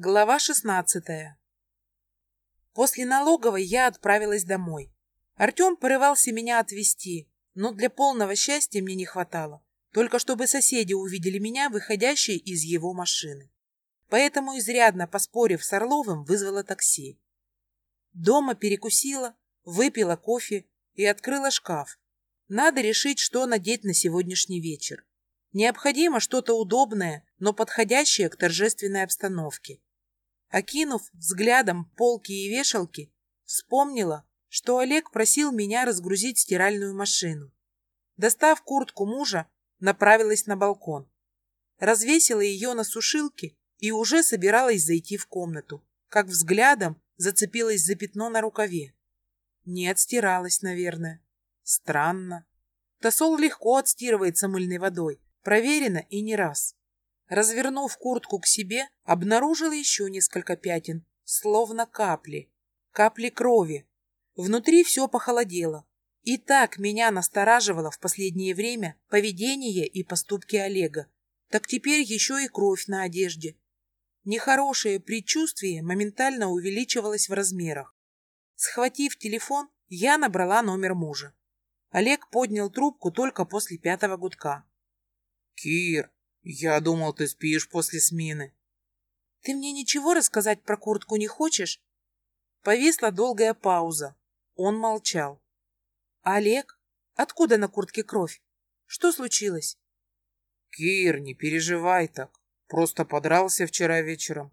Глава 16 После налоговой я отправилась домой. Артем порывался меня отвезти, но для полного счастья мне не хватало, только чтобы соседи увидели меня, выходящей из его машины. Поэтому, изрядно поспорив с Орловым, вызвала такси. Дома перекусила, выпила кофе и открыла шкаф. Надо решить, что надеть на сегодняшний вечер. Необходимо что-то удобное, но подходящее к торжественной обстановке. Окинув взглядом полки и вешалки, вспомнила, что Олег просил меня разгрузить стиральную машину. Достав куртку мужа, направилась на балкон. Развесила ее на сушилке и уже собиралась зайти в комнату, как взглядом зацепилась за пятно на рукаве. Не отстиралась, наверное. Странно. Тосол легко отстирывается мыльной водой, проверено и не раз. Развернув куртку к себе, обнаружила еще несколько пятен, словно капли. Капли крови. Внутри все похолодело. И так меня настораживало в последнее время поведение и поступки Олега. Так теперь еще и кровь на одежде. Нехорошее предчувствие моментально увеличивалось в размерах. Схватив телефон, я набрала номер мужа. Олег поднял трубку только после пятого гудка. «Кир, «Я думал, ты спишь после смены». «Ты мне ничего рассказать про куртку не хочешь?» Повисла долгая пауза. Он молчал. «Олег, откуда на куртке кровь? Что случилось?» «Кир, не переживай так. Просто подрался вчера вечером.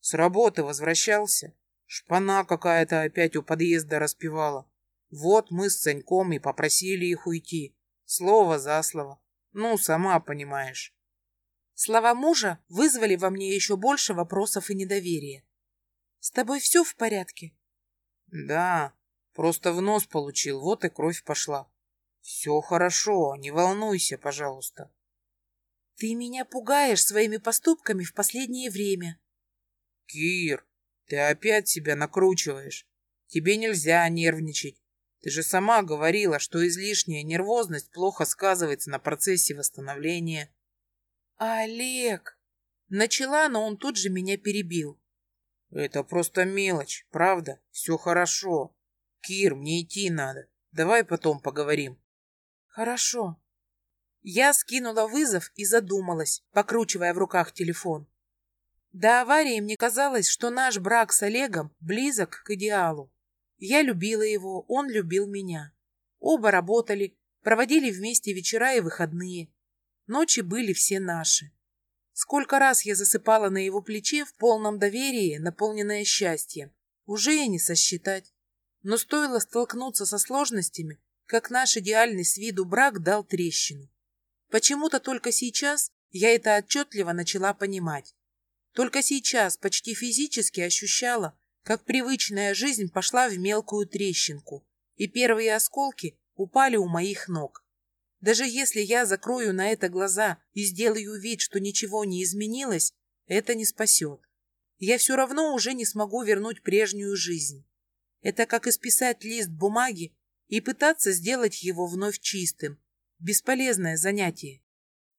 С работы возвращался. Шпана какая-то опять у подъезда распевала. Вот мы с Саньком и попросили их уйти. Слово за слово. Ну, сама понимаешь. Слова мужа вызвали во мне еще больше вопросов и недоверия. «С тобой все в порядке?» «Да, просто в нос получил, вот и кровь пошла. Все хорошо, не волнуйся, пожалуйста». «Ты меня пугаешь своими поступками в последнее время». «Кир, ты опять себя накручиваешь. Тебе нельзя нервничать. Ты же сама говорила, что излишняя нервозность плохо сказывается на процессе восстановления». «Олег!» Начала, но он тут же меня перебил. «Это просто мелочь, правда? Все хорошо. Кир, мне идти надо. Давай потом поговорим». «Хорошо». Я скинула вызов и задумалась, покручивая в руках телефон. До аварии мне казалось, что наш брак с Олегом близок к идеалу. Я любила его, он любил меня. Оба работали, проводили вместе вечера и выходные. Ночи были все наши. Сколько раз я засыпала на его плече в полном доверии, наполненное счастьем. Уже и не сосчитать. Но стоило столкнуться со сложностями, как наш идеальный с виду брак дал трещину. Почему-то только сейчас я это отчетливо начала понимать. Только сейчас почти физически ощущала, как привычная жизнь пошла в мелкую трещинку, и первые осколки упали у моих ног. Даже если я закрою на это глаза и сделаю вид, что ничего не изменилось, это не спасет. Я все равно уже не смогу вернуть прежнюю жизнь. Это как исписать лист бумаги и пытаться сделать его вновь чистым. Бесполезное занятие.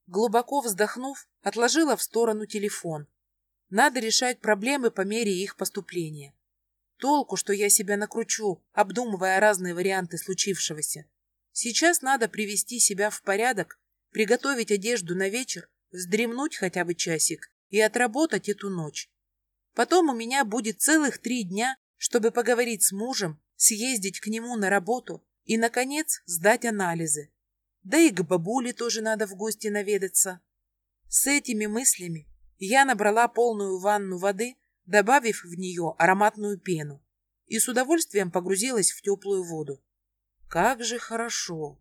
Глубоко вздохнув, отложила в сторону телефон. Надо решать проблемы по мере их поступления. Толку, что я себя накручу, обдумывая разные варианты случившегося. Сейчас надо привести себя в порядок, приготовить одежду на вечер, вздремнуть хотя бы часик и отработать эту ночь. Потом у меня будет целых три дня, чтобы поговорить с мужем, съездить к нему на работу и, наконец, сдать анализы. Да и к бабуле тоже надо в гости наведаться. С этими мыслями я набрала полную ванну воды, добавив в нее ароматную пену, и с удовольствием погрузилась в теплую воду. Как же хорошо!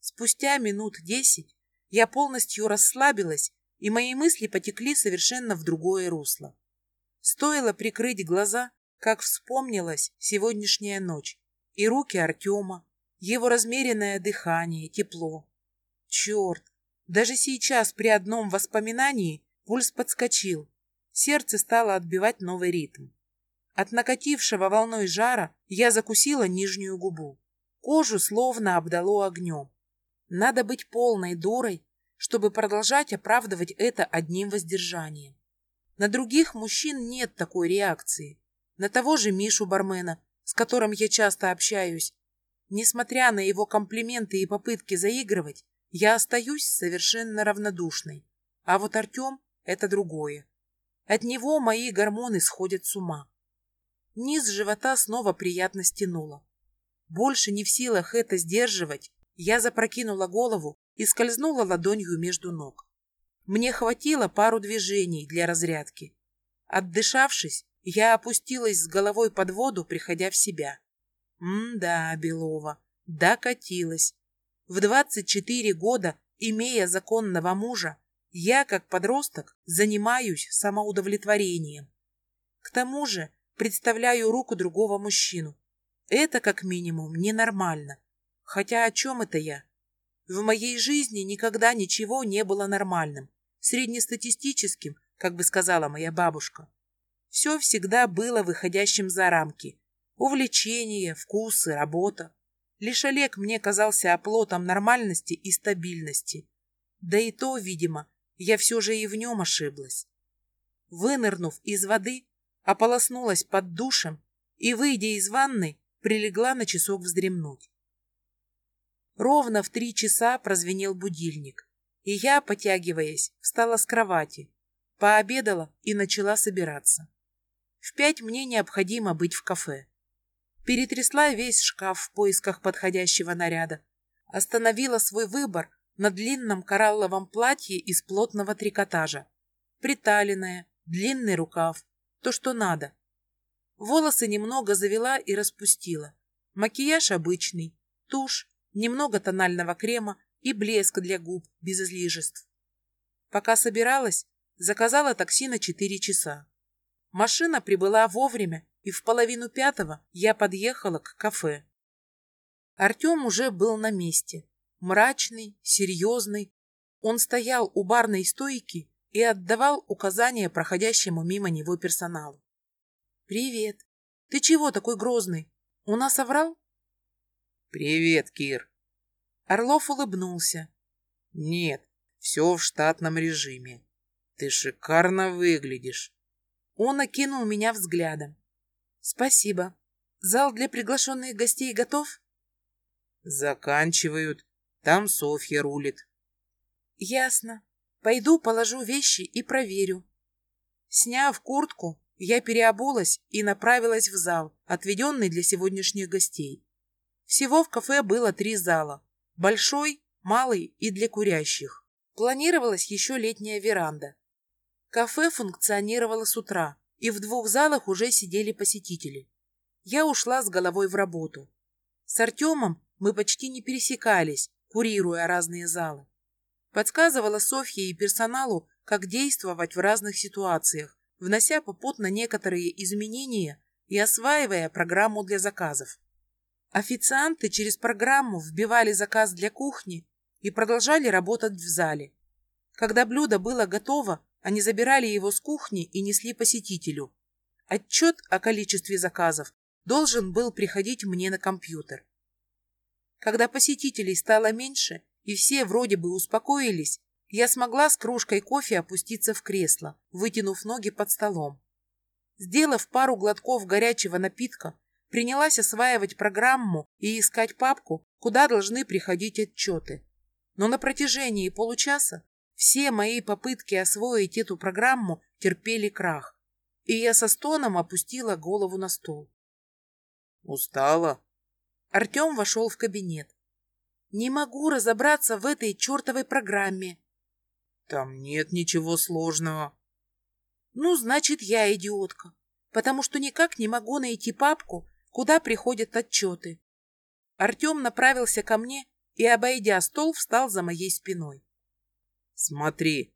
Спустя минут десять я полностью расслабилась, и мои мысли потекли совершенно в другое русло. Стоило прикрыть глаза, как вспомнилась сегодняшняя ночь, и руки Артема, его размеренное дыхание, тепло. Черт! Даже сейчас при одном воспоминании пульс подскочил, сердце стало отбивать новый ритм. От накатившего волной жара я закусила нижнюю губу. Кожу словно обдало огнем. Надо быть полной дурой, чтобы продолжать оправдывать это одним воздержанием. На других мужчин нет такой реакции. На того же Мишу бармена, с которым я часто общаюсь. Несмотря на его комплименты и попытки заигрывать, я остаюсь совершенно равнодушной. А вот Артем — это другое. От него мои гормоны сходят с ума. Низ живота снова приятно стянуло. Больше не в силах это сдерживать, я запрокинула голову и скользнула ладонью между ног. Мне хватило пару движений для разрядки. Отдышавшись, я опустилась с головой под воду, приходя в себя. М-да, Белова, докатилась. В 24 года, имея законного мужа, я, как подросток, занимаюсь самоудовлетворением. К тому же представляю руку другого мужчину. Это, как минимум, ненормально. Хотя о чем это я? В моей жизни никогда ничего не было нормальным, среднестатистическим, как бы сказала моя бабушка. Все всегда было выходящим за рамки. Увлечения, вкусы, работа. Лишь Олег мне казался оплотом нормальности и стабильности. Да и то, видимо, я все же и в нем ошиблась. Вынырнув из воды, ополоснулась под душем и, выйдя из ванны, прилегла на часок вздремнуть. Ровно в три часа прозвенел будильник, и я, потягиваясь, встала с кровати, пообедала и начала собираться. В пять мне необходимо быть в кафе. Перетрясла весь шкаф в поисках подходящего наряда, остановила свой выбор на длинном коралловом платье из плотного трикотажа, приталенное, длинный рукав, то, что надо. Волосы немного завела и распустила. Макияж обычный, тушь, немного тонального крема и блеск для губ без излишеств. Пока собиралась, заказала такси на 4 часа. Машина прибыла вовремя, и в половину пятого я подъехала к кафе. Артем уже был на месте. Мрачный, серьезный. Он стоял у барной стойки и отдавал указания проходящему мимо него персоналу. «Привет. Ты чего такой грозный? У нас оврал?» «Привет, Кир!» Орлов улыбнулся. «Нет, все в штатном режиме. Ты шикарно выглядишь». Он окинул меня взглядом. «Спасибо. Зал для приглашенных гостей готов?» «Заканчивают. Там Софья рулит». «Ясно. Пойду положу вещи и проверю». Сняв куртку, я переобулась и направилась в зал, отведенный для сегодняшних гостей. Всего в кафе было три зала. Большой, малый и для курящих. Планировалась еще летняя веранда. Кафе функционировало с утра, и в двух залах уже сидели посетители. Я ушла с головой в работу. С Артемом мы почти не пересекались, курируя разные залы. Подсказывала Софье и персоналу, как действовать в разных ситуациях, внося попутно некоторые изменения и осваивая программу для заказов. Официанты через программу вбивали заказ для кухни и продолжали работать в зале. Когда блюдо было готово, они забирали его с кухни и несли посетителю. Отчет о количестве заказов должен был приходить мне на компьютер. Когда посетителей стало меньше и все вроде бы успокоились, я смогла с кружкой кофе опуститься в кресло, вытянув ноги под столом. Сделав пару глотков горячего напитка, принялась осваивать программу и искать папку, куда должны приходить отчеты. Но на протяжении получаса все мои попытки освоить эту программу терпели крах, и я со стоном опустила голову на стол. «Устала?» Артем вошел в кабинет. «Не могу разобраться в этой чертовой программе». «Там нет ничего сложного». «Ну, значит, я идиотка, потому что никак не могу найти папку, куда приходят отчеты. Артем направился ко мне и, обойдя стол, встал за моей спиной. «Смотри!»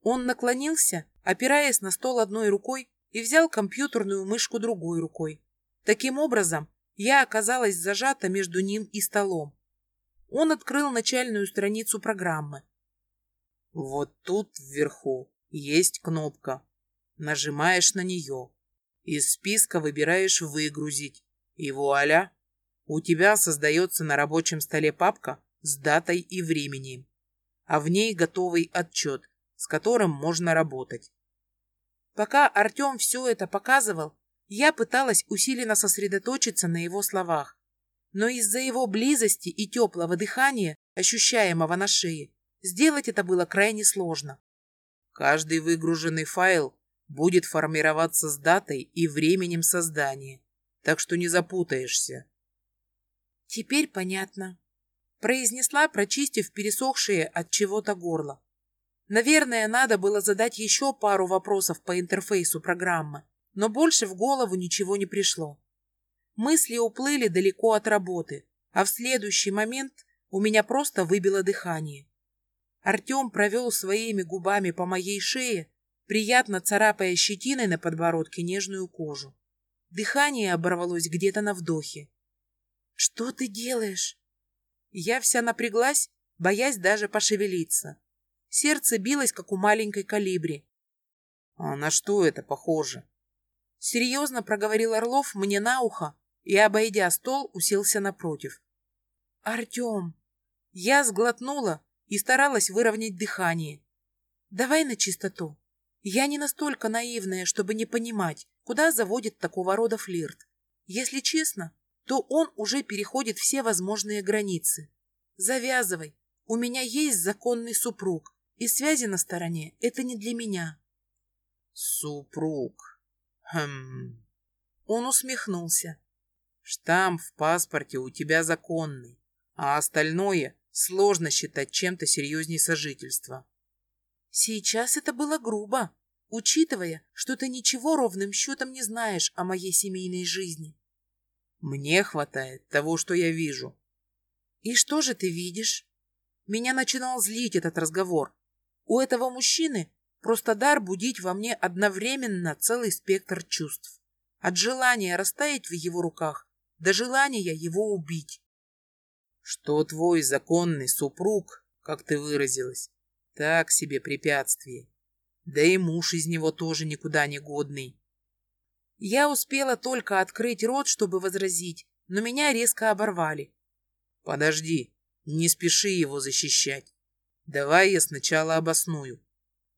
Он наклонился, опираясь на стол одной рукой, и взял компьютерную мышку другой рукой. Таким образом, я оказалась зажата между ним и столом. Он открыл начальную страницу программы. Вот тут вверху есть кнопка. Нажимаешь на нее. Из списка выбираешь «Выгрузить». И вуаля! У тебя создается на рабочем столе папка с датой и временем, а в ней готовый отчет, с которым можно работать. Пока Артем все это показывал, я пыталась усиленно сосредоточиться на его словах. Но из-за его близости и теплого дыхания, ощущаемого на шее, сделать это было крайне сложно. Каждый выгруженный файл будет формироваться с датой и временем создания, так что не запутаешься. Теперь понятно. Произнесла, прочистив пересохшее от чего-то горло. Наверное, надо было задать еще пару вопросов по интерфейсу программы, но больше в голову ничего не пришло. Мысли уплыли далеко от работы, а в следующий момент у меня просто выбило дыхание. Артем провел своими губами по моей шее, приятно царапая щетиной на подбородке нежную кожу. Дыхание оборвалось где-то на вдохе. «Что ты делаешь?» Я вся напряглась, боясь даже пошевелиться. Сердце билось, как у маленькой калибри. «А на что это похоже?» Серьезно проговорил Орлов мне на ухо и, обойдя стол, уселся напротив. «Артем!» Я сглотнула и старалась выровнять дыхание. «Давай на чистоту. Я не настолько наивная, чтобы не понимать, куда заводит такого рода флирт. Если честно, то он уже переходит все возможные границы. Завязывай. У меня есть законный супруг. И связи на стороне — это не для меня. Супруг. Хм. Он усмехнулся. Штамп в паспорте у тебя законный, а остальное сложно считать чем-то серьезней сожительства. Сейчас это было грубо, учитывая, что ты ничего ровным счетом не знаешь о моей семейной жизни. Мне хватает того, что я вижу. И что же ты видишь? Меня начинал злить этот разговор. У этого мужчины просто дар будить во мне одновременно целый спектр чувств. От желания растаять в его руках до желания его убить. Что твой законный супруг, как ты выразилась, так себе препятствие. Да и муж из него тоже никуда не годный. Я успела только открыть рот, чтобы возразить, но меня резко оборвали. Подожди, не спеши его защищать. Давай я сначала обосную.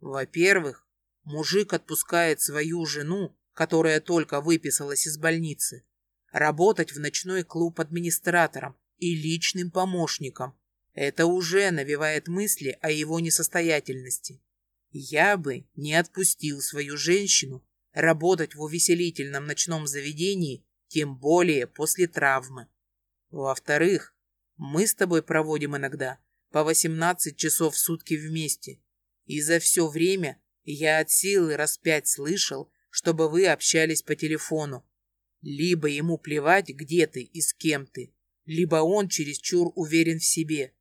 Во-первых, мужик отпускает свою жену, которая только выписалась из больницы, работать в ночной клуб администратором и личным помощником. Это уже навевает мысли о его несостоятельности. Я бы не отпустил свою женщину работать в увеселительном ночном заведении, тем более после травмы. Во-вторых, мы с тобой проводим иногда по 18 часов в сутки вместе. И за все время я от силы раз пять слышал, чтобы вы общались по телефону. Либо ему плевать, где ты и с кем ты, либо он чересчур уверен в себе.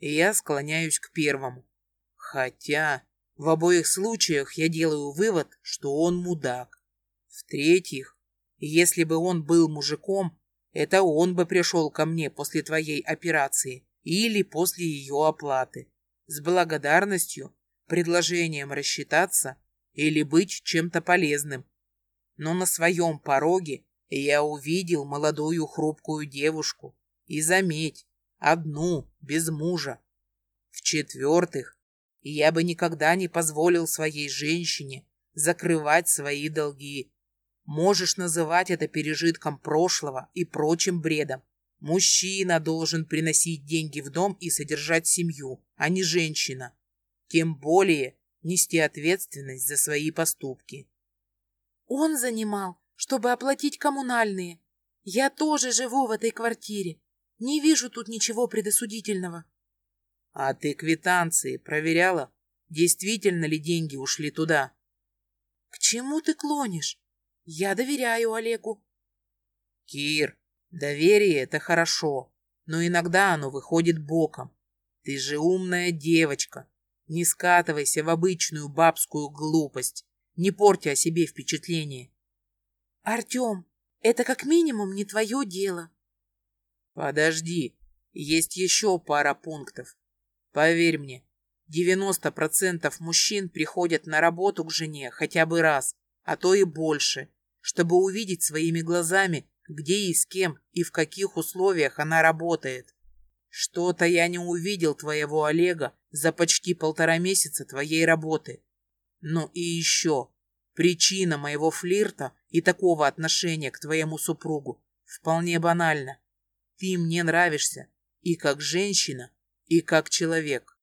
И я склоняюсь к первому. Хотя в обоих случаях я делаю вывод, что он мудак. В-третьих, если бы он был мужиком, это он бы пришел ко мне после твоей операции или после ее оплаты. С благодарностью, предложением рассчитаться или быть чем-то полезным. Но на своем пороге я увидел молодую хрупкую девушку. И заметь, одну, без мужа. В-четвертых, я бы никогда не позволил своей женщине закрывать свои долги. Можешь называть это пережитком прошлого и прочим бредом. Мужчина должен приносить деньги в дом и содержать семью, а не женщина. Тем более нести ответственность за свои поступки. Он занимал, чтобы оплатить коммунальные. Я тоже живу в этой квартире. Не вижу тут ничего предосудительного. А ты квитанции проверяла? Действительно ли деньги ушли туда? К чему ты клонишь? Я доверяю Олегу. Кир, Доверие — это хорошо, но иногда оно выходит боком. Ты же умная девочка. Не скатывайся в обычную бабскую глупость. Не порти о себе впечатление. Артем, это как минимум не твое дело. Подожди, есть еще пара пунктов. Поверь мне, 90% мужчин приходят на работу к жене хотя бы раз, а то и больше, чтобы увидеть своими глазами, где и с кем и в каких условиях она работает. Что-то я не увидел твоего Олега за почти полтора месяца твоей работы. Ну и еще, Причина моего флирта и такого отношения к твоему супругу вполне банальна. Ты мне нравишься и как женщина, и как человек.